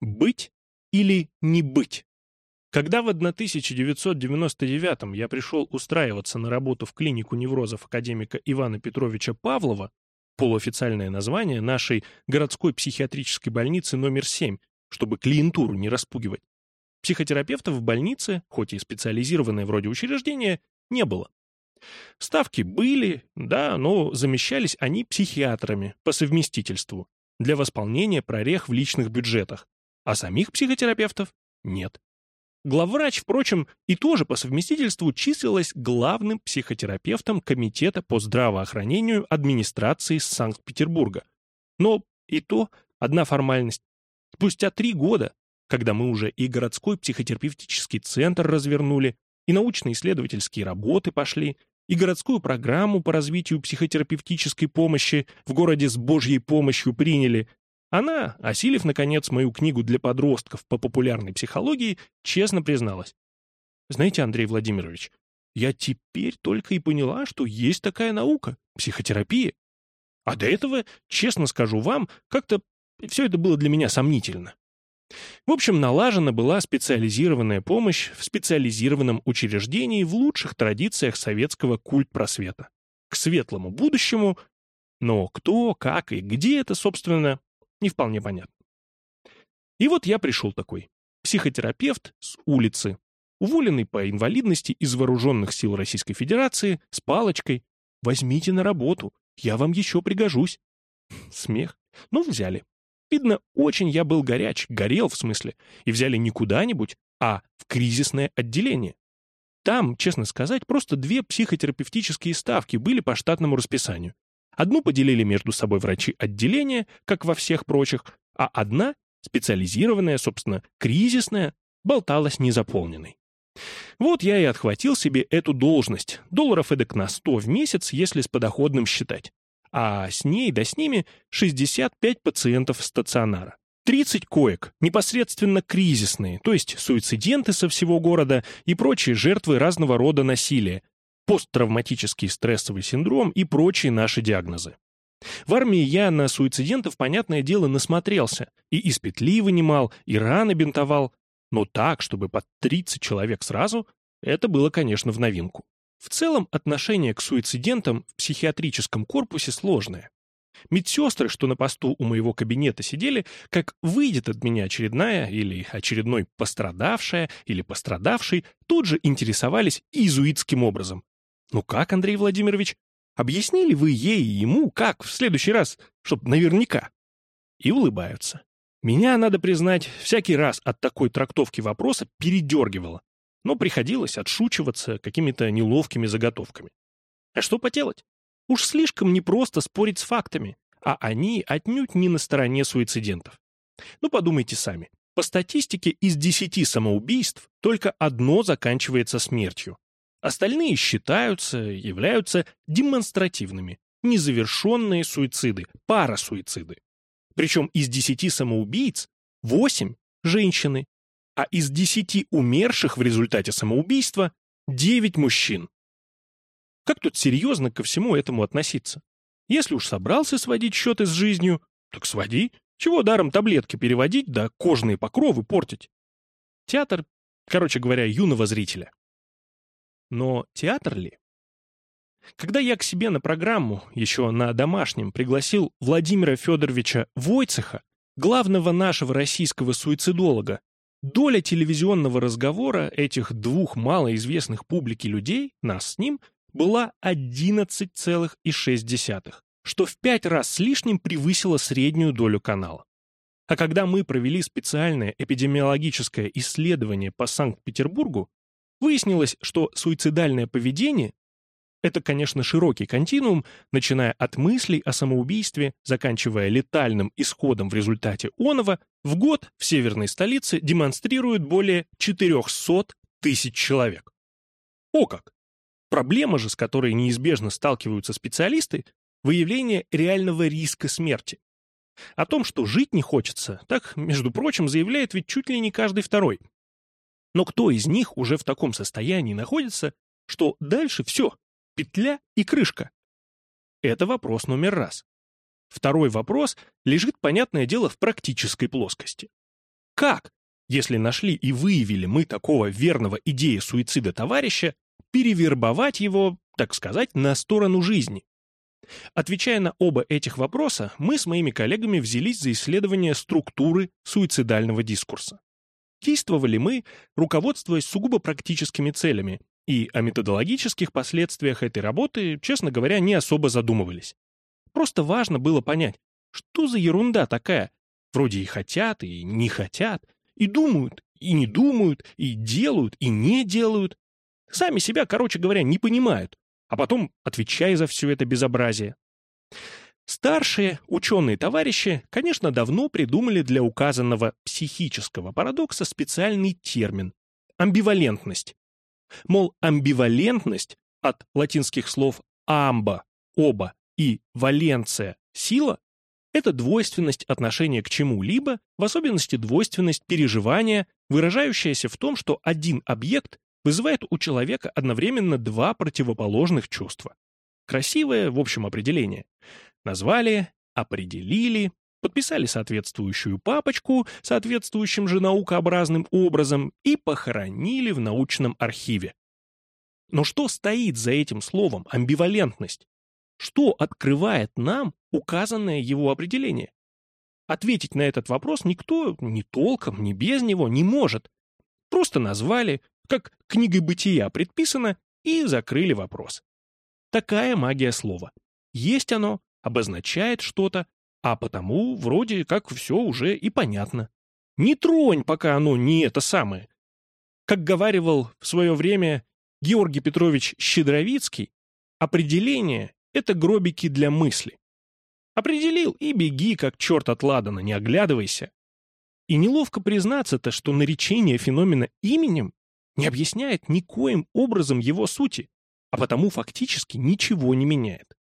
Быть или не быть? Когда в 1999 я пришел устраиваться на работу в клинику неврозов академика Ивана Петровича Павлова, полуофициальное название нашей городской психиатрической больницы номер 7, чтобы клиентуру не распугивать, психотерапевтов в больнице, хоть и специализированное вроде учреждения, не было. Ставки были, да, но замещались они психиатрами по совместительству для восполнения прорех в личных бюджетах, а самих психотерапевтов нет. Главврач, впрочем, и тоже по совместительству числилась главным психотерапевтом Комитета по здравоохранению администрации Санкт-Петербурга. Но и то одна формальность. Спустя три года, когда мы уже и городской психотерапевтический центр развернули, и научно-исследовательские работы пошли, и городскую программу по развитию психотерапевтической помощи в городе с Божьей помощью приняли, она, осилив, наконец, мою книгу для подростков по популярной психологии, честно призналась. Знаете, Андрей Владимирович, я теперь только и поняла, что есть такая наука — психотерапия. А до этого, честно скажу вам, как-то все это было для меня сомнительно. В общем, налажена была специализированная помощь в специализированном учреждении в лучших традициях советского культ-просвета. К светлому будущему, но кто, как и где это, собственно, не вполне понятно. И вот я пришел такой. Психотерапевт с улицы, уволенный по инвалидности из вооруженных сил Российской Федерации, с палочкой. Возьмите на работу, я вам еще пригожусь. Смех. Ну, взяли. Видно, очень я был горяч, горел в смысле, и взяли не куда-нибудь, а в кризисное отделение. Там, честно сказать, просто две психотерапевтические ставки были по штатному расписанию. Одну поделили между собой врачи отделения, как во всех прочих, а одна, специализированная, собственно, кризисная, болталась незаполненной. Вот я и отхватил себе эту должность, долларов эдак на 100 в месяц, если с подоходным считать. А с ней да с ними 65 пациентов стационара. 30 коек, непосредственно кризисные, то есть суициденты со всего города и прочие жертвы разного рода насилия, посттравматический стрессовый синдром и прочие наши диагнозы. В армии я на суицидентов, понятное дело, насмотрелся, и из петли вынимал, и раны бинтовал, но так, чтобы под 30 человек сразу, это было, конечно, в новинку. В целом, отношение к суицидентам в психиатрическом корпусе сложное. Медсестры, что на посту у моего кабинета сидели, как выйдет от меня очередная или очередной пострадавшая или пострадавший, тут же интересовались иезуитским образом. Ну как, Андрей Владимирович? Объяснили вы ей и ему, как в следующий раз, чтоб наверняка? И улыбаются. Меня, надо признать, всякий раз от такой трактовки вопроса передергивало, но приходилось отшучиваться какими-то неловкими заготовками. А что поделать? Уж слишком непросто спорить с фактами, а они отнюдь не на стороне суицидентов. Ну подумайте сами. По статистике из 10 самоубийств только одно заканчивается смертью, Остальные считаются, являются демонстративными, незавершенные суициды, парасуициды. Причем из десяти самоубийц восемь – женщины, а из десяти умерших в результате самоубийства девять мужчин. Как тут серьезно ко всему этому относиться? Если уж собрался сводить счеты с жизнью, так своди. Чего даром таблетки переводить, да кожные покровы портить? Театр, короче говоря, юного зрителя. Но театр ли? Когда я к себе на программу, еще на домашнем, пригласил Владимира Федоровича Войцеха, главного нашего российского суицидолога, доля телевизионного разговора этих двух малоизвестных публике людей, нас с ним, была 11,6, что в пять раз с лишним превысило среднюю долю канала. А когда мы провели специальное эпидемиологическое исследование по Санкт-Петербургу, Выяснилось, что суицидальное поведение — это, конечно, широкий континуум, начиная от мыслей о самоубийстве, заканчивая летальным исходом в результате оного, в год в северной столице демонстрирует более 400 тысяч человек. О как! Проблема же, с которой неизбежно сталкиваются специалисты, выявление реального риска смерти. О том, что жить не хочется, так, между прочим, заявляет ведь чуть ли не каждый второй. Но кто из них уже в таком состоянии находится, что дальше все, петля и крышка? Это вопрос номер раз. Второй вопрос лежит, понятное дело, в практической плоскости. Как, если нашли и выявили мы такого верного идеи суицида товарища, перевербовать его, так сказать, на сторону жизни? Отвечая на оба этих вопроса, мы с моими коллегами взялись за исследование структуры суицидального дискурса. Действовали мы, руководствуясь сугубо практическими целями, и о методологических последствиях этой работы, честно говоря, не особо задумывались. Просто важно было понять, что за ерунда такая. Вроде и хотят, и не хотят, и думают, и не думают, и делают, и не делают. Сами себя, короче говоря, не понимают, а потом отвечай за все это безобразие. Старшие ученые-товарищи, конечно, давно придумали для указанного психического парадокса специальный термин – амбивалентность. Мол, амбивалентность от латинских слов «амба» – «оба» и «валенция» – «сила» – это двойственность отношения к чему-либо, в особенности двойственность переживания, выражающаяся в том, что один объект вызывает у человека одновременно два противоположных чувства. Красивое, в общем, определение. Назвали, определили, подписали соответствующую папочку соответствующим же наукообразным образом и похоронили в научном архиве. Но что стоит за этим словом амбивалентность? Что открывает нам указанное его определение? Ответить на этот вопрос никто ни толком, ни без него не может. Просто назвали, как книгой бытия предписано, и закрыли вопрос. Такая магия слова. Есть оно, обозначает что-то, а потому вроде как все уже и понятно. Не тронь, пока оно не это самое. Как говаривал в свое время Георгий Петрович Щедровицкий, определение — это гробики для мысли. Определил и беги, как черт от ладана, не оглядывайся. И неловко признаться-то, что наречение феномена именем не объясняет никоим образом его сути, а потому фактически ничего не меняет.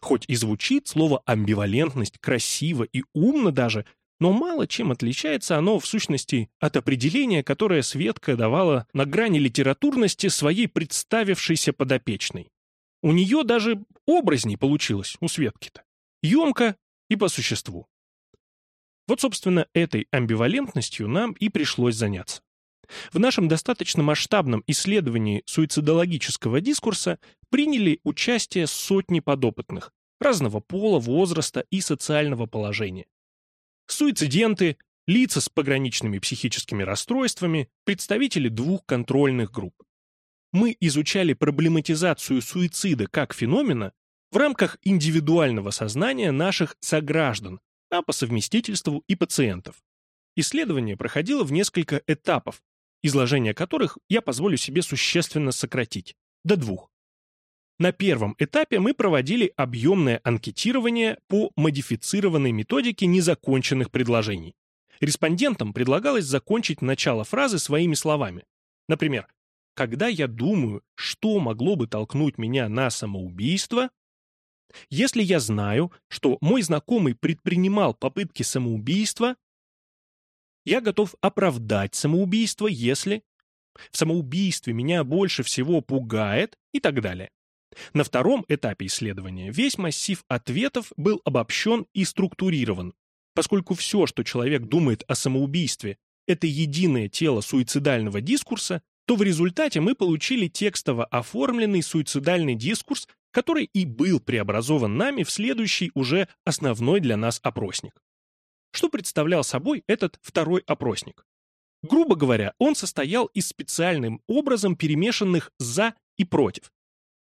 Хоть и звучит слово «амбивалентность» красиво и умно даже, но мало чем отличается оно, в сущности, от определения, которое Светка давала на грани литературности своей представившейся подопечной. У нее даже образней получилось, у Светки-то. Емко и по существу. Вот, собственно, этой амбивалентностью нам и пришлось заняться. В нашем достаточно масштабном исследовании суицидологического дискурса приняли участие сотни подопытных, разного пола, возраста и социального положения. Суициденты, лица с пограничными психическими расстройствами, представители двух контрольных групп. Мы изучали проблематизацию суицида как феномена в рамках индивидуального сознания наших сограждан, а по совместительству и пациентов. Исследование проходило в несколько этапов, изложение которых я позволю себе существенно сократить, до двух. На первом этапе мы проводили объемное анкетирование по модифицированной методике незаконченных предложений. Респондентам предлагалось закончить начало фразы своими словами. Например, «Когда я думаю, что могло бы толкнуть меня на самоубийство», если я знаю, что мой знакомый предпринимал попытки самоубийства, я готов оправдать самоубийство, если в самоубийстве меня больше всего пугает и так далее. На втором этапе исследования весь массив ответов был обобщен и структурирован, поскольку все, что человек думает о самоубийстве, это единое тело суицидального дискурса, то в результате мы получили текстово оформленный суицидальный дискурс, который и был преобразован нами в следующий уже основной для нас опросник. Что представлял собой этот второй опросник? Грубо говоря, он состоял из специальным образом перемешанных «за» и «против».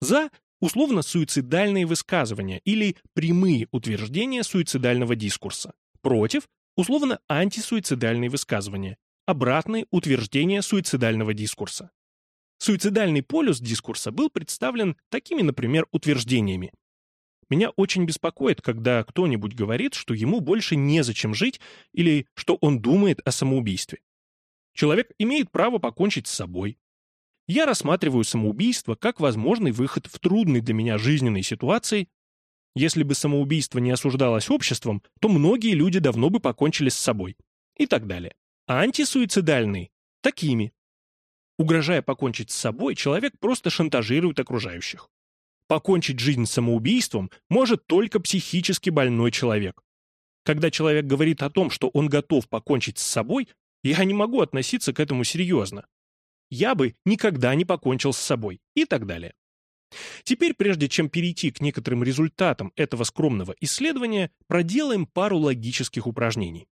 «За» — условно-суицидальные высказывания или прямые утверждения суицидального дискурса. «Против» — условно-антисуицидальные высказывания, обратные утверждения суицидального дискурса. Суицидальный полюс дискурса был представлен такими, например, утверждениями. Меня очень беспокоит, когда кто-нибудь говорит, что ему больше незачем жить или что он думает о самоубийстве. Человек имеет право покончить с собой. Я рассматриваю самоубийство как возможный выход в трудной для меня жизненной ситуации. Если бы самоубийство не осуждалось обществом, то многие люди давно бы покончили с собой. И так далее. А антисуицидальные – такими. Угрожая покончить с собой, человек просто шантажирует окружающих. Покончить жизнь самоубийством может только психически больной человек. Когда человек говорит о том, что он готов покончить с собой, Я не могу относиться к этому серьезно. Я бы никогда не покончил с собой и так далее. Теперь, прежде чем перейти к некоторым результатам этого скромного исследования, проделаем пару логических упражнений.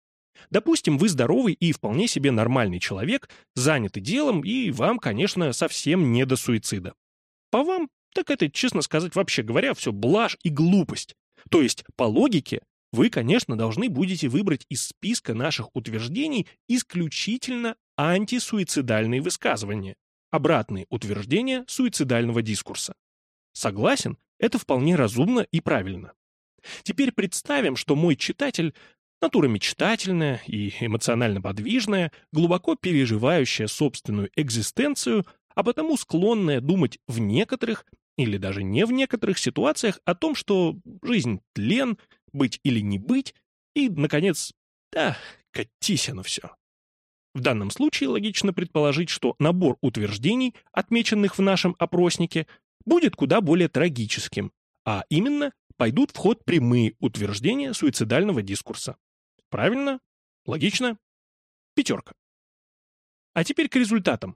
Допустим, вы здоровый и вполне себе нормальный человек, заняты делом, и вам, конечно, совсем не до суицида. По вам, так это, честно сказать, вообще говоря, все блажь и глупость. То есть, по логике, вы, конечно, должны будете выбрать из списка наших утверждений исключительно антисуицидальные высказывания, обратные утверждения суицидального дискурса. Согласен, это вполне разумно и правильно. Теперь представим, что мой читатель Натура мечтательная и эмоционально подвижная, глубоко переживающая собственную экзистенцию, а потому склонная думать в некоторых или даже не в некоторых ситуациях о том, что жизнь — тлен, быть или не быть, и, наконец, да, катись оно все. В данном случае логично предположить, что набор утверждений, отмеченных в нашем опроснике, будет куда более трагическим, а именно пойдут в ход прямые утверждения суицидального дискурса. Правильно? Логично? Пятерка. А теперь к результатам.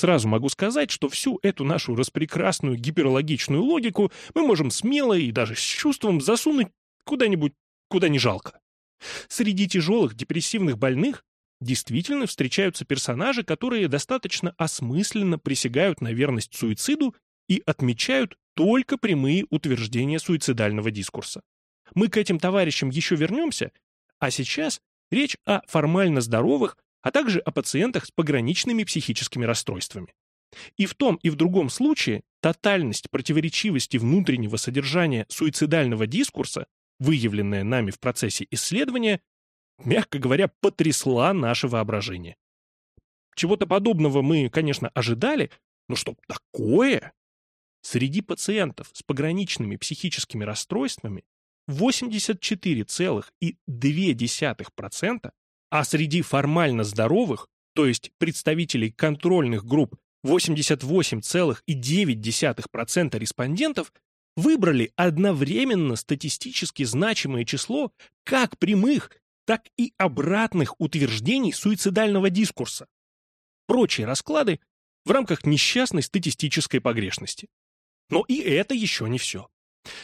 Сразу могу сказать, что всю эту нашу распрекрасную гиперлогичную логику мы можем смело и даже с чувством засунуть куда-нибудь, куда не жалко. Среди тяжелых депрессивных больных действительно встречаются персонажи, которые достаточно осмысленно присягают на верность суициду и отмечают только прямые утверждения суицидального дискурса. Мы к этим товарищам еще вернемся а сейчас речь о формально здоровых, а также о пациентах с пограничными психическими расстройствами. И в том, и в другом случае тотальность противоречивости внутреннего содержания суицидального дискурса, выявленная нами в процессе исследования, мягко говоря, потрясла наше воображение. Чего-то подобного мы, конечно, ожидали, но что такое? Среди пациентов с пограничными психическими расстройствами 84,2%, а среди формально здоровых, то есть представителей контрольных групп 88,9% респондентов, выбрали одновременно статистически значимое число как прямых, так и обратных утверждений суицидального дискурса. Прочие расклады в рамках несчастной статистической погрешности. Но и это еще не все.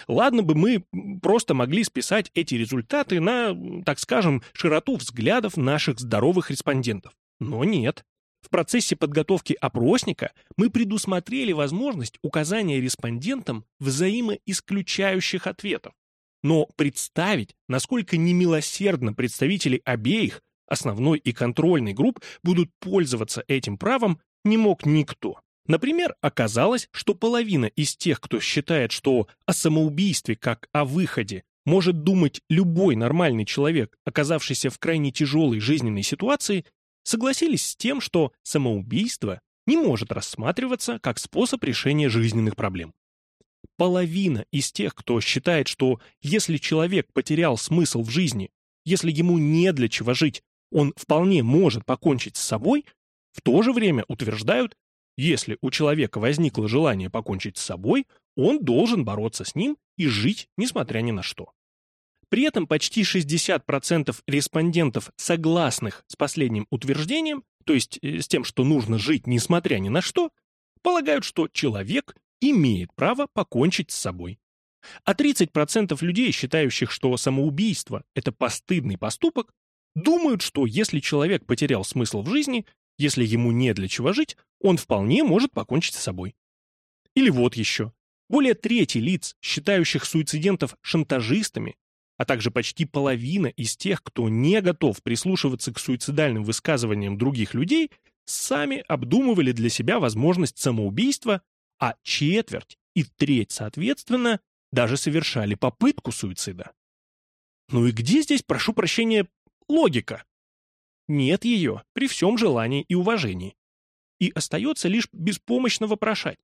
Ладно бы мы просто могли списать эти результаты на, так скажем, широту взглядов наших здоровых респондентов. Но нет. В процессе подготовки опросника мы предусмотрели возможность указания респондентам взаимоисключающих ответов. Но представить, насколько немилосердно представители обеих, основной и контрольной групп, будут пользоваться этим правом, не мог никто. Например, оказалось, что половина из тех, кто считает, что о самоубийстве как о выходе может думать любой нормальный человек, оказавшийся в крайне тяжелой жизненной ситуации, согласились с тем, что самоубийство не может рассматриваться как способ решения жизненных проблем. Половина из тех, кто считает, что если человек потерял смысл в жизни, если ему не для чего жить, он вполне может покончить с собой, в то же время утверждают, если у человека возникло желание покончить с собой, он должен бороться с ним и жить, несмотря ни на что. При этом почти 60% респондентов, согласных с последним утверждением, то есть э, с тем, что нужно жить, несмотря ни на что, полагают, что человек имеет право покончить с собой. А 30% людей, считающих, что самоубийство – это постыдный поступок, думают, что если человек потерял смысл в жизни, если ему не для чего жить, он вполне может покончить с собой. Или вот еще. Более трети лиц, считающих суицидентов шантажистами, а также почти половина из тех, кто не готов прислушиваться к суицидальным высказываниям других людей, сами обдумывали для себя возможность самоубийства, а четверть и треть, соответственно, даже совершали попытку суицида. Ну и где здесь, прошу прощения, логика? Нет ее при всем желании и уважении. И остается лишь беспомощно вопрошать.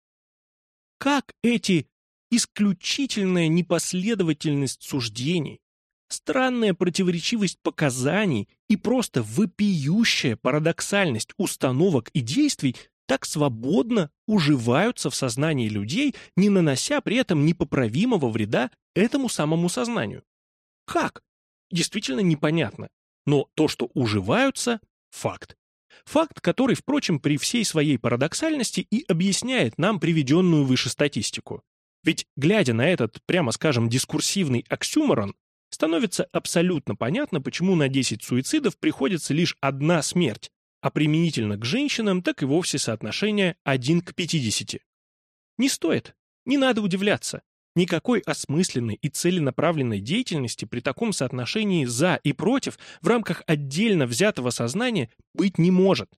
Как эти исключительная непоследовательность суждений, странная противоречивость показаний и просто вопиющая парадоксальность установок и действий так свободно уживаются в сознании людей, не нанося при этом непоправимого вреда этому самому сознанию? Как? Действительно непонятно. Но то, что уживаются, Факт. Факт, который, впрочем, при всей своей парадоксальности и объясняет нам приведенную выше статистику. Ведь, глядя на этот, прямо скажем, дискурсивный оксюморон, становится абсолютно понятно, почему на 10 суицидов приходится лишь одна смерть, а применительно к женщинам так и вовсе соотношение 1 к 50. Не стоит, не надо удивляться. Никакой осмысленной и целенаправленной деятельности при таком соотношении «за» и «против» в рамках отдельно взятого сознания быть не может.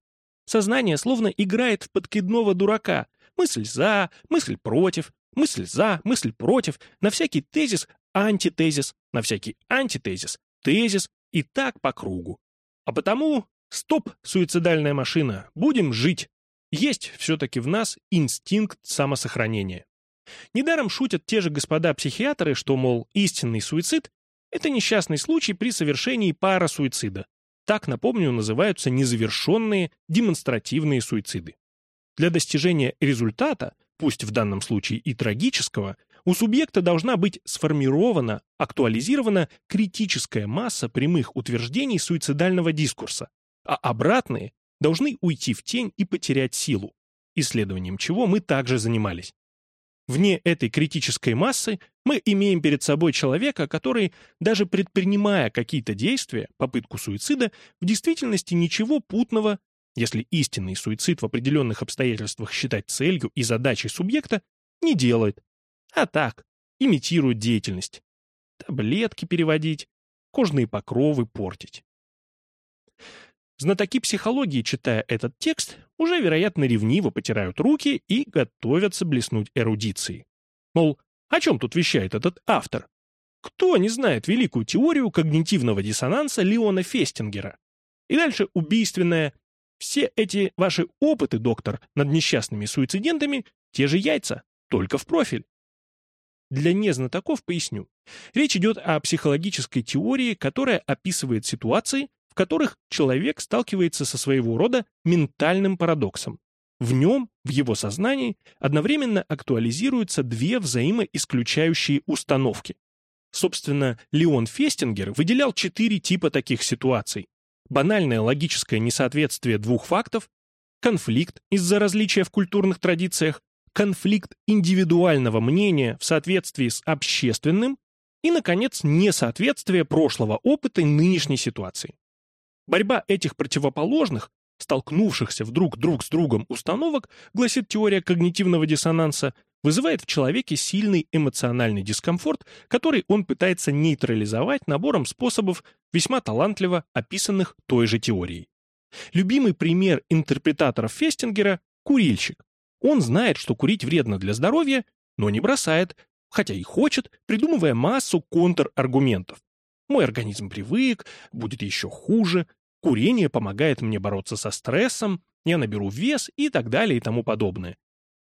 Сознание словно играет в подкидного дурака. Мысль «за», мысль «против», мысль «за», мысль «против», на всякий тезис – антитезис, на всякий антитезис – тезис, и так по кругу. А потому стоп, суицидальная машина, будем жить. Есть все-таки в нас инстинкт самосохранения. Недаром шутят те же господа-психиатры, что, мол, истинный суицид – это несчастный случай при совершении парасуицида. Так, напомню, называются незавершенные демонстративные суициды. Для достижения результата, пусть в данном случае и трагического, у субъекта должна быть сформирована, актуализирована критическая масса прямых утверждений суицидального дискурса, а обратные должны уйти в тень и потерять силу, исследованием чего мы также занимались. Вне этой критической массы мы имеем перед собой человека, который, даже предпринимая какие-то действия, попытку суицида, в действительности ничего путного, если истинный суицид в определенных обстоятельствах считать целью и задачей субъекта, не делает. А так, имитирует деятельность. Таблетки переводить, кожные покровы портить. Знатоки психологии, читая этот текст, уже, вероятно, ревниво потирают руки и готовятся блеснуть эрудицией. Мол, о чем тут вещает этот автор? Кто не знает великую теорию когнитивного диссонанса Леона Фестингера? И дальше убийственное «Все эти ваши опыты, доктор, над несчастными суицидентами – те же яйца, только в профиль». Для незнатоков поясню. Речь идет о психологической теории, которая описывает ситуации, в которых человек сталкивается со своего рода ментальным парадоксом. В нем, в его сознании, одновременно актуализируются две взаимоисключающие установки. Собственно, Леон Фестингер выделял четыре типа таких ситуаций. Банальное логическое несоответствие двух фактов, конфликт из-за различия в культурных традициях, конфликт индивидуального мнения в соответствии с общественным и, наконец, несоответствие прошлого опыта нынешней ситуации. Борьба этих противоположных, столкнувшихся вдруг друг с другом установок, гласит теория когнитивного диссонанса, вызывает в человеке сильный эмоциональный дискомфорт, который он пытается нейтрализовать набором способов, весьма талантливо описанных той же теорией. Любимый пример интерпретаторов Фестингера – курильщик. Он знает, что курить вредно для здоровья, но не бросает, хотя и хочет, придумывая массу контраргументов. Мой организм привык, будет еще хуже, курение помогает мне бороться со стрессом, я наберу вес и так далее и тому подобное.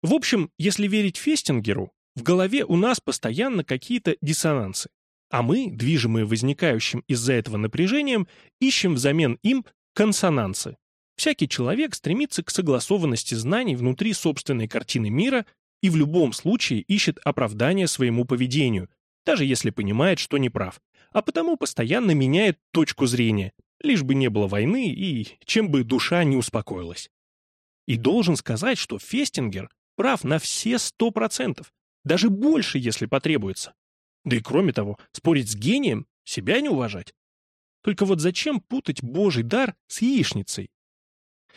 В общем, если верить Фестингеру, в голове у нас постоянно какие-то диссонансы, а мы, движимые возникающим из-за этого напряжением, ищем взамен им консонансы. Всякий человек стремится к согласованности знаний внутри собственной картины мира и в любом случае ищет оправдание своему поведению, даже если понимает, что не прав а потому постоянно меняет точку зрения, лишь бы не было войны и чем бы душа не успокоилась. И должен сказать, что Фестингер прав на все сто процентов, даже больше, если потребуется. Да и кроме того, спорить с гением — себя не уважать. Только вот зачем путать божий дар с яичницей?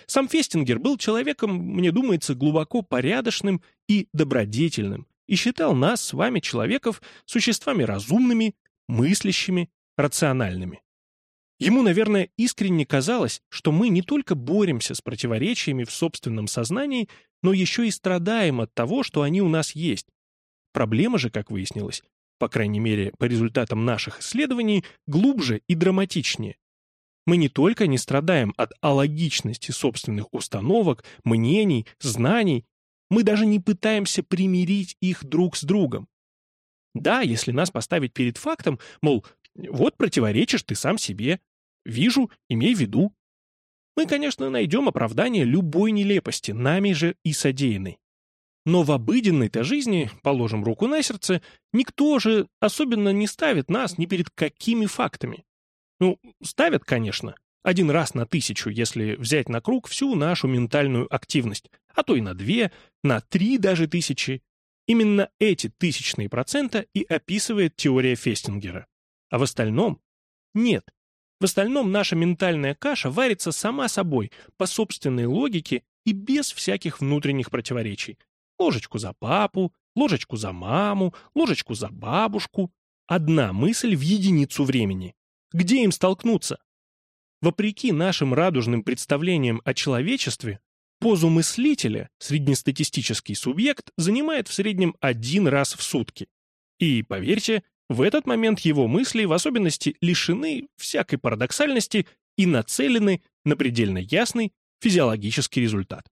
Сам Фестингер был человеком, мне думается, глубоко порядочным и добродетельным, и считал нас с вами, человеков, существами разумными, мыслящими, рациональными. Ему, наверное, искренне казалось, что мы не только боремся с противоречиями в собственном сознании, но еще и страдаем от того, что они у нас есть. Проблема же, как выяснилось, по крайней мере, по результатам наших исследований, глубже и драматичнее. Мы не только не страдаем от алогичности собственных установок, мнений, знаний, мы даже не пытаемся примирить их друг с другом. Да, если нас поставить перед фактом, мол, вот противоречишь ты сам себе. Вижу, имей в виду. Мы, конечно, найдем оправдание любой нелепости, нами же и содеянной. Но в обыденной-то жизни, положим руку на сердце, никто же особенно не ставит нас ни перед какими фактами. Ну, ставят, конечно, один раз на тысячу, если взять на круг всю нашу ментальную активность, а то и на две, на три даже тысячи. Именно эти тысячные процента и описывает теория Фестингера. А в остальном? Нет. В остальном наша ментальная каша варится сама собой, по собственной логике и без всяких внутренних противоречий. Ложечку за папу, ложечку за маму, ложечку за бабушку. Одна мысль в единицу времени. Где им столкнуться? Вопреки нашим радужным представлениям о человечестве, позу мыслителя среднестатистический субъект занимает в среднем один раз в сутки. И, поверьте, в этот момент его мысли в особенности лишены всякой парадоксальности и нацелены на предельно ясный физиологический результат.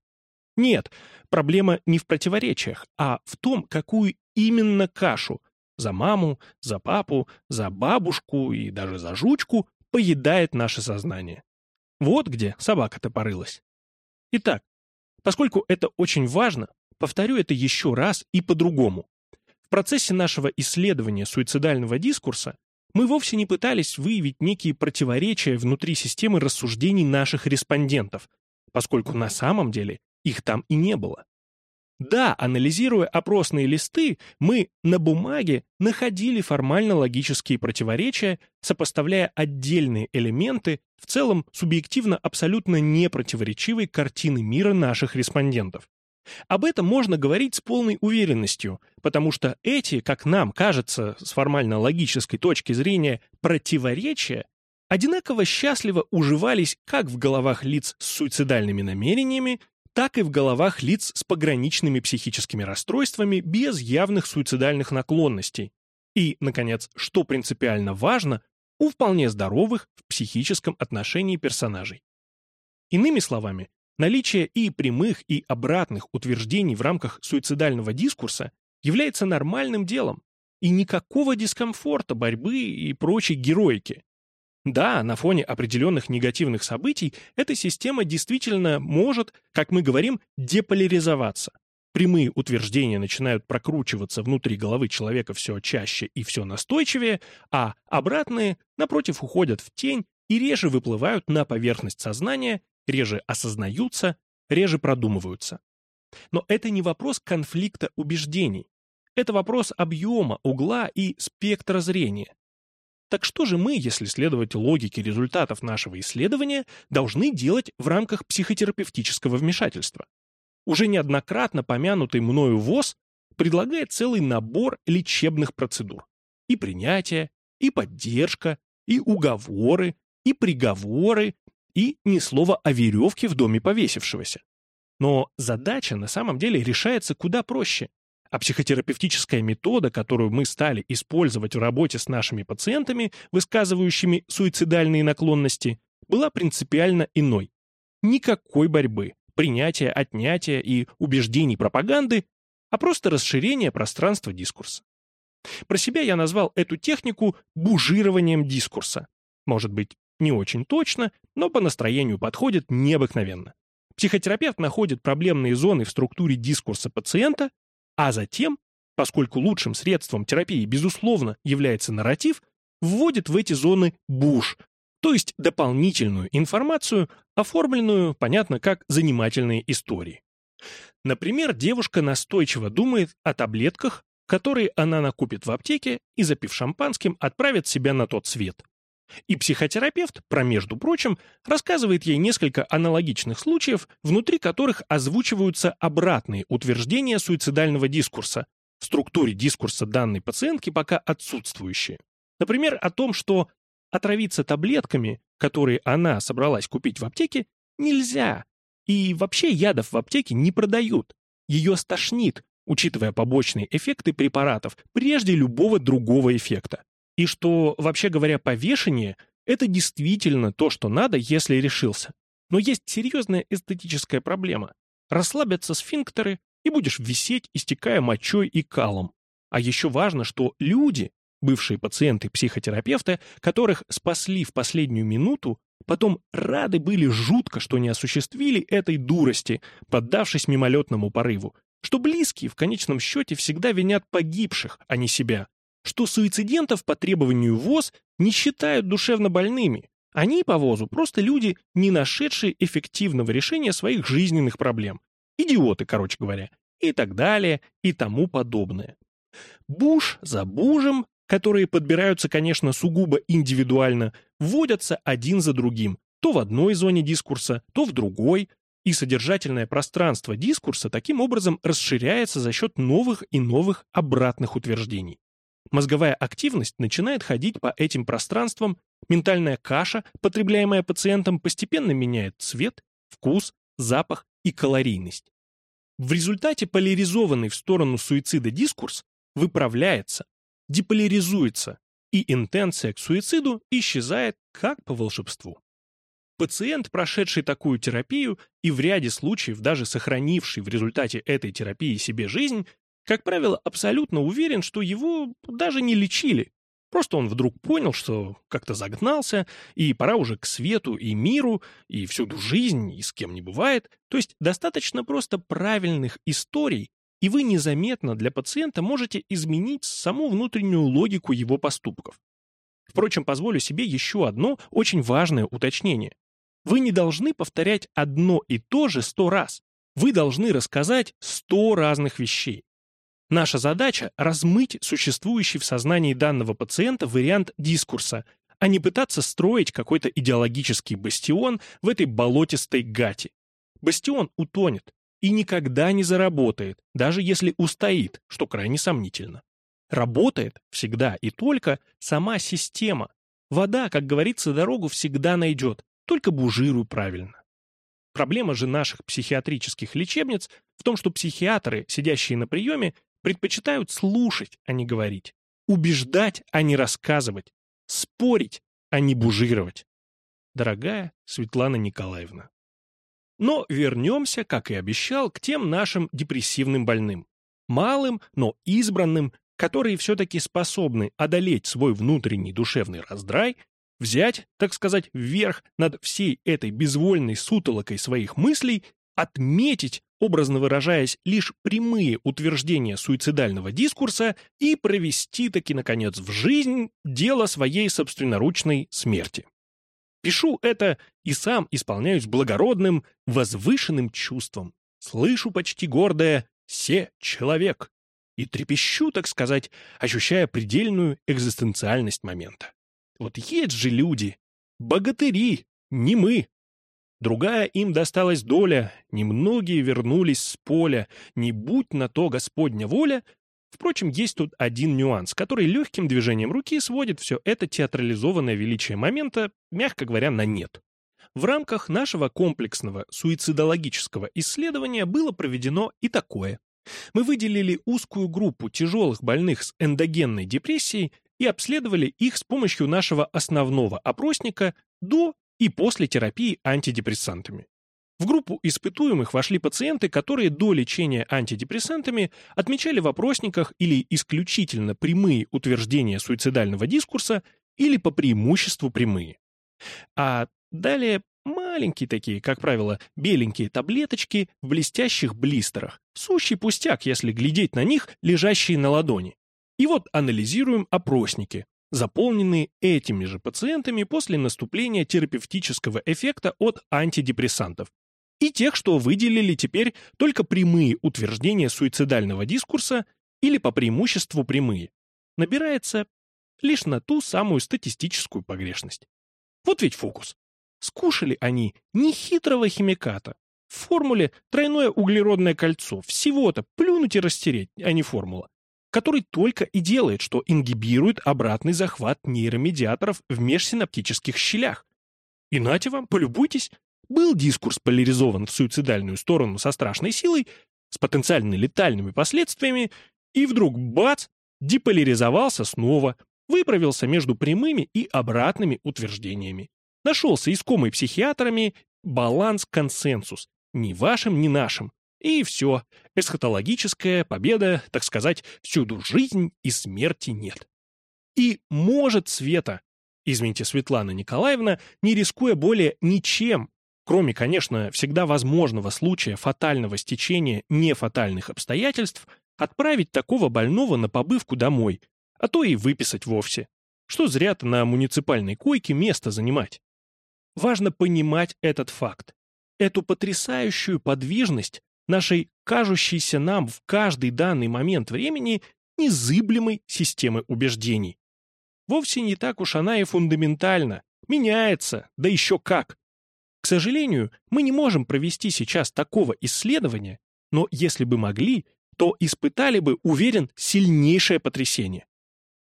Нет, проблема не в противоречиях, а в том, какую именно кашу за маму, за папу, за бабушку и даже за жучку поедает наше сознание. Вот где собака-то порылась. Итак, поскольку это очень важно, повторю это еще раз и по-другому. В процессе нашего исследования суицидального дискурса мы вовсе не пытались выявить некие противоречия внутри системы рассуждений наших респондентов, поскольку на самом деле их там и не было. Да, анализируя опросные листы, мы на бумаге находили формально-логические противоречия, сопоставляя отдельные элементы в целом субъективно абсолютно непротиворечивой картины мира наших респондентов. Об этом можно говорить с полной уверенностью, потому что эти, как нам кажется, с формально-логической точки зрения, противоречия одинаково счастливо уживались как в головах лиц с суицидальными намерениями, так и в головах лиц с пограничными психическими расстройствами без явных суицидальных наклонностей. И, наконец, что принципиально важно, у вполне здоровых в психическом отношении персонажей. Иными словами, наличие и прямых, и обратных утверждений в рамках суицидального дискурса является нормальным делом, и никакого дискомфорта, борьбы и прочей героики. Да, на фоне определенных негативных событий эта система действительно может, как мы говорим, деполяризоваться. Прямые утверждения начинают прокручиваться внутри головы человека все чаще и все настойчивее, а обратные, напротив, уходят в тень и реже выплывают на поверхность сознания, реже осознаются, реже продумываются. Но это не вопрос конфликта убеждений. Это вопрос объема, угла и спектра зрения. Так что же мы, если следовать логике результатов нашего исследования, должны делать в рамках психотерапевтического вмешательства? Уже неоднократно помянутый мною ВОЗ предлагает целый набор лечебных процедур. И принятие, и поддержка, и уговоры, и приговоры, и ни слова о веревке в доме повесившегося. Но задача на самом деле решается куда проще. А психотерапевтическая метода, которую мы стали использовать в работе с нашими пациентами, высказывающими суицидальные наклонности, была принципиально иной. Никакой борьбы, принятия, отнятия и убеждений пропаганды, а просто расширение пространства дискурса. Про себя я назвал эту технику бужированием дискурса. Может быть, не очень точно, но по настроению подходит необыкновенно. Психотерапевт находит проблемные зоны в структуре дискурса пациента а затем, поскольку лучшим средством терапии, безусловно, является нарратив, вводит в эти зоны буш, то есть дополнительную информацию, оформленную, понятно, как занимательные истории. Например, девушка настойчиво думает о таблетках, которые она накупит в аптеке и, запив шампанским, отправит себя на тот свет. И психотерапевт, промежду прочим, рассказывает ей несколько аналогичных случаев, внутри которых озвучиваются обратные утверждения суицидального дискурса, в структуре дискурса данной пациентки пока отсутствующие. Например, о том, что отравиться таблетками, которые она собралась купить в аптеке, нельзя. И вообще ядов в аптеке не продают. Ее стошнит, учитывая побочные эффекты препаратов, прежде любого другого эффекта. И что, вообще говоря, повешение – это действительно то, что надо, если решился. Но есть серьезная эстетическая проблема. Расслабятся сфинктеры, и будешь висеть, истекая мочой и калом. А еще важно, что люди, бывшие пациенты психотерапевта, которых спасли в последнюю минуту, потом рады были жутко, что не осуществили этой дурости, поддавшись мимолетному порыву, что близкие в конечном счете всегда винят погибших, а не себя, что суицидентов по требованию ВОЗ не считают душевно больными, Они по ВОЗу просто люди, не нашедшие эффективного решения своих жизненных проблем. Идиоты, короче говоря. И так далее, и тому подобное. Буш за бужем, которые подбираются, конечно, сугубо индивидуально, вводятся один за другим, то в одной зоне дискурса, то в другой, и содержательное пространство дискурса таким образом расширяется за счет новых и новых обратных утверждений. Мозговая активность начинает ходить по этим пространствам, ментальная каша, потребляемая пациентом, постепенно меняет цвет, вкус, запах и калорийность. В результате поляризованный в сторону суицида дискурс выправляется, деполяризуется, и интенция к суициду исчезает как по волшебству. Пациент, прошедший такую терапию и в ряде случаев даже сохранивший в результате этой терапии себе жизнь, как правило, абсолютно уверен, что его даже не лечили. Просто он вдруг понял, что как-то загнался, и пора уже к свету и миру, и всюду жизнь, и с кем не бывает. То есть достаточно просто правильных историй, и вы незаметно для пациента можете изменить саму внутреннюю логику его поступков. Впрочем, позволю себе еще одно очень важное уточнение. Вы не должны повторять одно и то же сто раз. Вы должны рассказать сто разных вещей. Наша задача – размыть существующий в сознании данного пациента вариант дискурса, а не пытаться строить какой-то идеологический бастион в этой болотистой гати. Бастион утонет и никогда не заработает, даже если устоит, что крайне сомнительно. Работает всегда и только сама система. Вода, как говорится, дорогу всегда найдет, только бужируй правильно. Проблема же наших психиатрических лечебниц в том, что психиатры, сидящие на приеме, предпочитают слушать, а не говорить, убеждать, а не рассказывать, спорить, а не бужировать. Дорогая Светлана Николаевна. Но вернемся, как и обещал, к тем нашим депрессивным больным. Малым, но избранным, которые все-таки способны одолеть свой внутренний душевный раздрай взять, так сказать, вверх над всей этой безвольной сутолокой своих мыслей, отметить, образно выражаясь, лишь прямые утверждения суицидального дискурса и провести таки, наконец, в жизнь дело своей собственноручной смерти. Пишу это и сам исполняюсь благородным, возвышенным чувством. Слышу почти гордое «се человек» и трепещу, так сказать, ощущая предельную экзистенциальность момента. Вот есть же люди, богатыри, не мы. Другая им досталась доля, немногие вернулись с поля, не будь на то Господня воля. Впрочем, есть тут один нюанс, который легким движением руки сводит все это театрализованное величие момента, мягко говоря, на нет. В рамках нашего комплексного суицидологического исследования было проведено и такое. Мы выделили узкую группу тяжелых больных с эндогенной депрессией и обследовали их с помощью нашего основного опросника до и после терапии антидепрессантами. В группу испытуемых вошли пациенты, которые до лечения антидепрессантами отмечали в опросниках или исключительно прямые утверждения суицидального дискурса, или по преимуществу прямые. А далее маленькие такие, как правило, беленькие таблеточки в блестящих блистерах. Сущий пустяк, если глядеть на них, лежащие на ладони. И вот анализируем опросники, заполненные этими же пациентами после наступления терапевтического эффекта от антидепрессантов, и тех, что выделили теперь только прямые утверждения суицидального дискурса или по преимуществу прямые. Набирается лишь на ту самую статистическую погрешность. Вот ведь фокус. Скушали они нехитрого химиката. В формуле тройное углеродное кольцо. Всего-то плюнуть и растереть, а не формула который только и делает, что ингибирует обратный захват нейромедиаторов в межсинаптических щелях. И нате вам, полюбуйтесь, был дискурс поляризован в суицидальную сторону со страшной силой, с потенциально летальными последствиями, и вдруг, бац, деполяризовался снова, выправился между прямыми и обратными утверждениями. Нашелся искомый психиатрами баланс-консенсус, ни вашим, ни нашим, и все. Эсхатологическая победа, так сказать, всюду жизнь и смерти нет. И может Света, извините, Светлана Николаевна, не рискуя более ничем, кроме, конечно, всегда возможного случая фатального стечения нефатальных обстоятельств, отправить такого больного на побывку домой, а то и выписать вовсе. Что зря-то на муниципальной койке место занимать. важно понимать этот факт, эту потрясающую подвижность нашей кажущейся нам в каждый данный момент времени незыблемой системы убеждений. Вовсе не так уж она и фундаментальна, меняется, да еще как. К сожалению, мы не можем провести сейчас такого исследования, но если бы могли, то испытали бы, уверен, сильнейшее потрясение.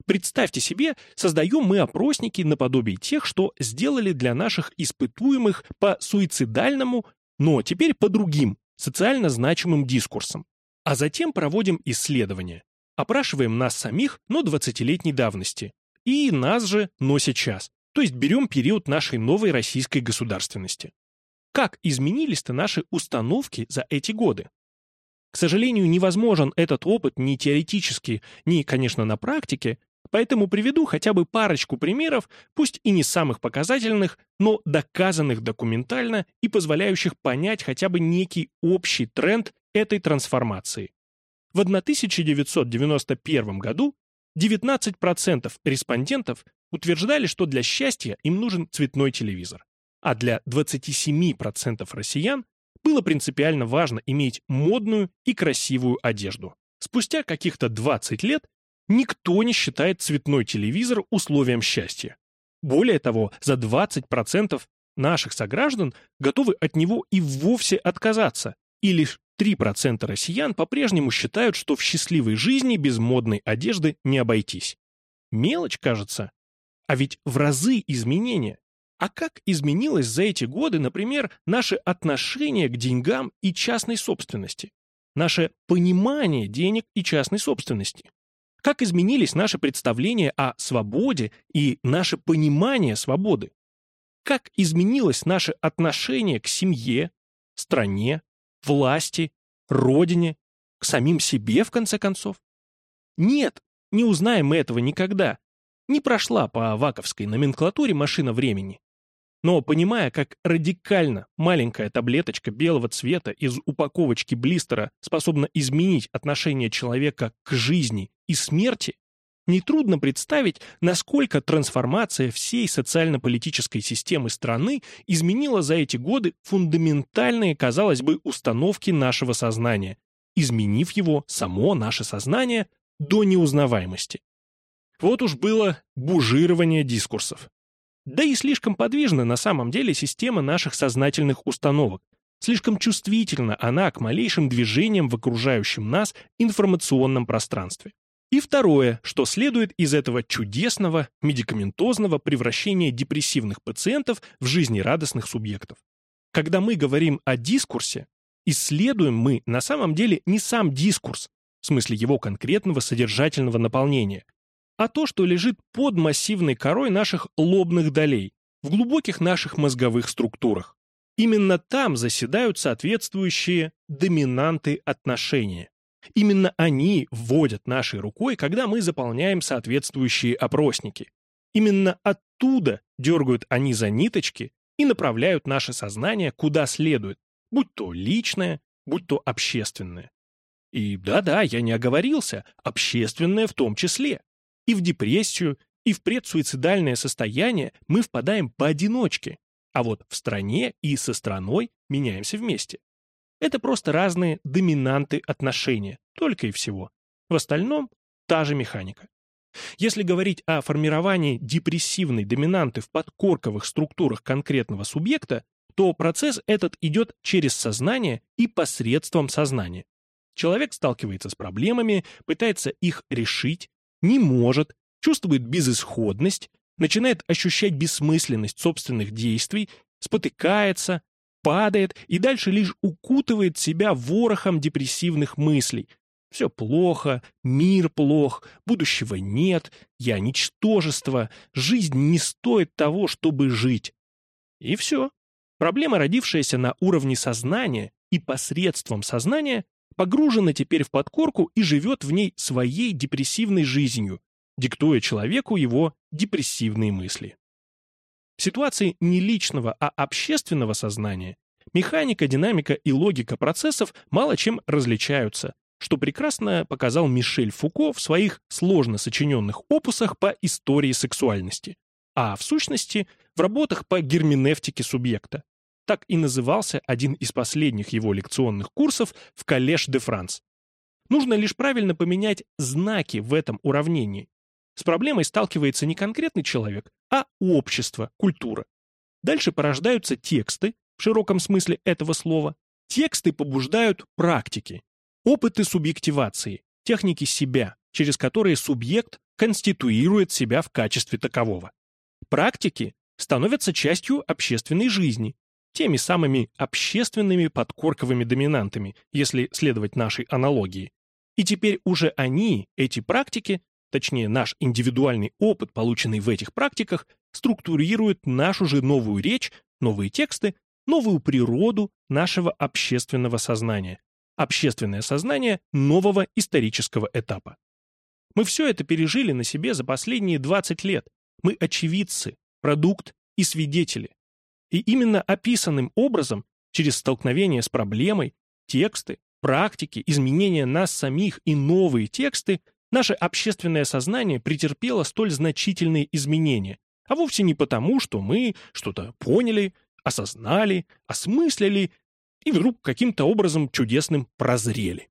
Представьте себе, создаем мы опросники наподобие тех, что сделали для наших испытуемых по суицидальному, но теперь по другим, социально значимым дискурсам. А затем проводим исследования. Опрашиваем нас самих, но 20-летней давности. И нас же, но сейчас. То есть берем период нашей новой российской государственности. Как изменились-то наши установки за эти годы? К сожалению, невозможен этот опыт ни теоретически, ни, конечно, на практике, поэтому приведу хотя бы парочку примеров, пусть и не самых показательных, но доказанных документально и позволяющих понять хотя бы некий общий тренд этой трансформации. В 1991 году 19% респондентов утверждали, что для счастья им нужен цветной телевизор, а для 27% россиян было принципиально важно иметь модную и красивую одежду. Спустя каких-то 20 лет никто не считает цветной телевизор условием счастья. Более того, за 20% наших сограждан готовы от него и вовсе отказаться, и лишь 3% россиян по-прежнему считают, что в счастливой жизни без модной одежды не обойтись. Мелочь, кажется. А ведь в разы изменения. А как изменилось за эти годы, например, наше отношение к деньгам и частной собственности? Наше понимание денег и частной собственности? Как изменились наши представления о свободе и наше понимание свободы? Как изменилось наше отношение к семье, стране, власти, родине, к самим себе, в конце концов? Нет, не узнаем мы этого никогда. Не прошла по ваковской номенклатуре машина времени. Но понимая, как радикально маленькая таблеточка белого цвета из упаковочки блистера способна изменить отношение человека к жизни и смерти, нетрудно представить, насколько трансформация всей социально-политической системы страны изменила за эти годы фундаментальные, казалось бы, установки нашего сознания, изменив его, само наше сознание, до неузнаваемости. Вот уж было бужирование дискурсов. Да и слишком подвижна на самом деле система наших сознательных установок. Слишком чувствительна она к малейшим движениям в окружающем нас информационном пространстве. И второе, что следует из этого чудесного медикаментозного превращения депрессивных пациентов в жизнерадостных субъектов. Когда мы говорим о дискурсе, исследуем мы на самом деле не сам дискурс, в смысле его конкретного содержательного наполнения, а то, что лежит под массивной корой наших лобных долей, в глубоких наших мозговых структурах. Именно там заседают соответствующие доминанты отношения. Именно они вводят нашей рукой, когда мы заполняем соответствующие опросники. Именно оттуда дергают они за ниточки и направляют наше сознание куда следует, будь то личное, будь то общественное. И да-да, я не оговорился, общественное в том числе. И в депрессию, и в предсуицидальное состояние мы впадаем поодиночке, а вот в стране и со страной меняемся вместе. Это просто разные доминанты отношения, только и всего. В остальном та же механика. Если говорить о формировании депрессивной доминанты в подкорковых структурах конкретного субъекта, то процесс этот идет через сознание и посредством сознания. Человек сталкивается с проблемами, пытается их решить, не может, чувствует безысходность, начинает ощущать бессмысленность собственных действий, спотыкается, падает и дальше лишь укутывает себя ворохом депрессивных мыслей. Все плохо, мир плох, будущего нет, я ничтожество, жизнь не стоит того, чтобы жить. И все. Проблема, родившаяся на уровне сознания и посредством сознания, погружена теперь в подкорку и живет в ней своей депрессивной жизнью, диктуя человеку его депрессивные мысли. В ситуации не личного, а общественного сознания механика, динамика и логика процессов мало чем различаются, что прекрасно показал Мишель Фуко в своих сложно сочиненных опусах по истории сексуальности. а в сущности в работах по герменевтике субъекта. Так и назывался один из последних его лекционных курсов в Коллеж де Франс. Нужно лишь правильно поменять знаки в этом уравнении. С проблемой сталкивается не конкретный человек, а общество, культура. Дальше порождаются тексты, в широком смысле этого слова. Тексты побуждают практики, опыты субъективации, техники себя, через которые субъект конституирует себя в качестве такового. Практики становятся частью общественной жизни, теми самыми общественными подкорковыми доминантами, если следовать нашей аналогии. И теперь уже они, эти практики, точнее наш индивидуальный опыт, полученный в этих практиках, структурируют нашу же новую речь, новые тексты, новую природу нашего общественного сознания, общественное сознание нового исторического этапа. Мы все это пережили на себе за последние 20 лет. Мы очевидцы, продукт и свидетели. И именно описанным образом, через столкновение с проблемой, тексты, практики, изменения нас самих и новые тексты, наше общественное сознание претерпело столь значительные изменения, а вовсе не потому, что мы что-то поняли, осознали, осмыслили и вдруг каким-то образом чудесным прозрели.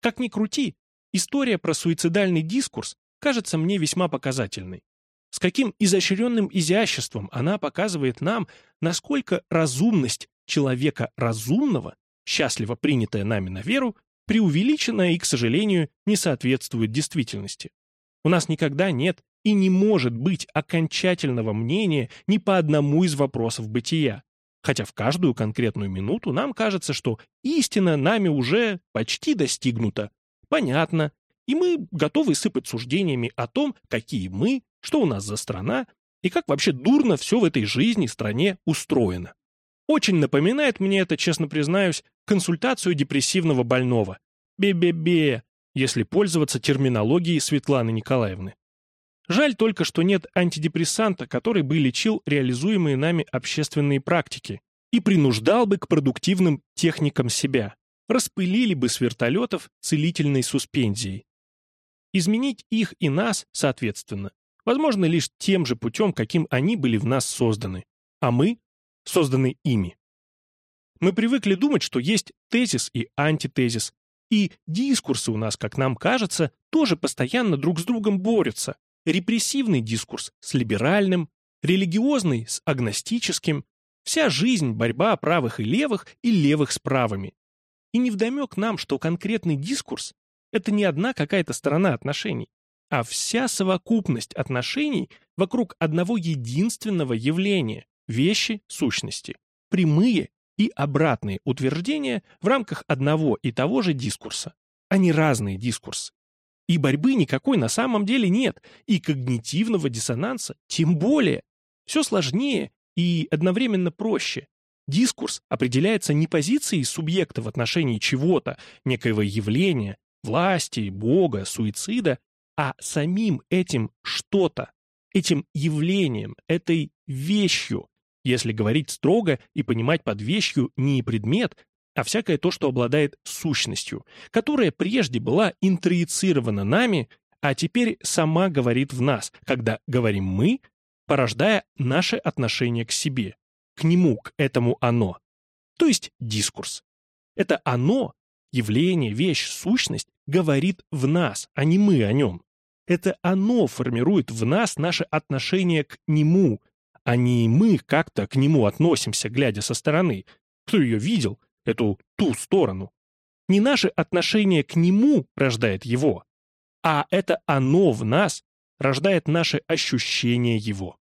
Как ни крути, история про суицидальный дискурс кажется мне весьма показательной. С каким изощренным изяществом она показывает нам, насколько разумность человека разумного, счастливо принятая нами на веру, преувеличена и, к сожалению, не соответствует действительности. У нас никогда нет и не может быть окончательного мнения ни по одному из вопросов бытия, хотя в каждую конкретную минуту нам кажется, что истина нами уже почти достигнута, понятна, и мы готовы сыпать суждениями о том, какие мы, что у нас за страна и как вообще дурно все в этой жизни, стране устроено. Очень напоминает мне это, честно признаюсь, консультацию депрессивного больного. Бе-бе-бе, если пользоваться терминологией Светланы Николаевны. Жаль только, что нет антидепрессанта, который бы лечил реализуемые нами общественные практики и принуждал бы к продуктивным техникам себя, распылили бы с вертолетов целительной суспензией. Изменить их и нас, соответственно, возможно лишь тем же путем, каким они были в нас созданы, а мы созданы ими. Мы привыкли думать, что есть тезис и антитезис, и дискурсы у нас, как нам кажется, тоже постоянно друг с другом борются. Репрессивный дискурс с либеральным, религиозный с агностическим, вся жизнь борьба правых и левых и левых с правыми. И невдомек нам, что конкретный дискурс — это не одна какая-то сторона отношений, а вся совокупность отношений вокруг одного единственного явления — вещи сущности, прямые и обратные утверждения в рамках одного и того же дискурса, а не разные дискурсы. И борьбы никакой на самом деле нет, и когнитивного диссонанса тем более. Все сложнее и одновременно проще. Дискурс определяется не позицией субъекта в отношении чего-то, некоего явления, власти, бога, суицида, а самим этим что-то, этим явлением, этой вещью, если говорить строго и понимать под вещью не предмет, а всякое то, что обладает сущностью, которая прежде была интроицирована нами, а теперь сама говорит в нас, когда говорим мы, порождая наше отношение к себе, к нему, к этому оно, то есть дискурс. Это оно, явление, вещь, сущность, говорит в нас, а не мы о нем. Это оно формирует в нас наше отношение к нему, а не мы как-то к нему относимся, глядя со стороны. Кто ее видел, эту ту сторону? Не наше отношение к нему рождает его, а это оно в нас рождает наше ощущение его.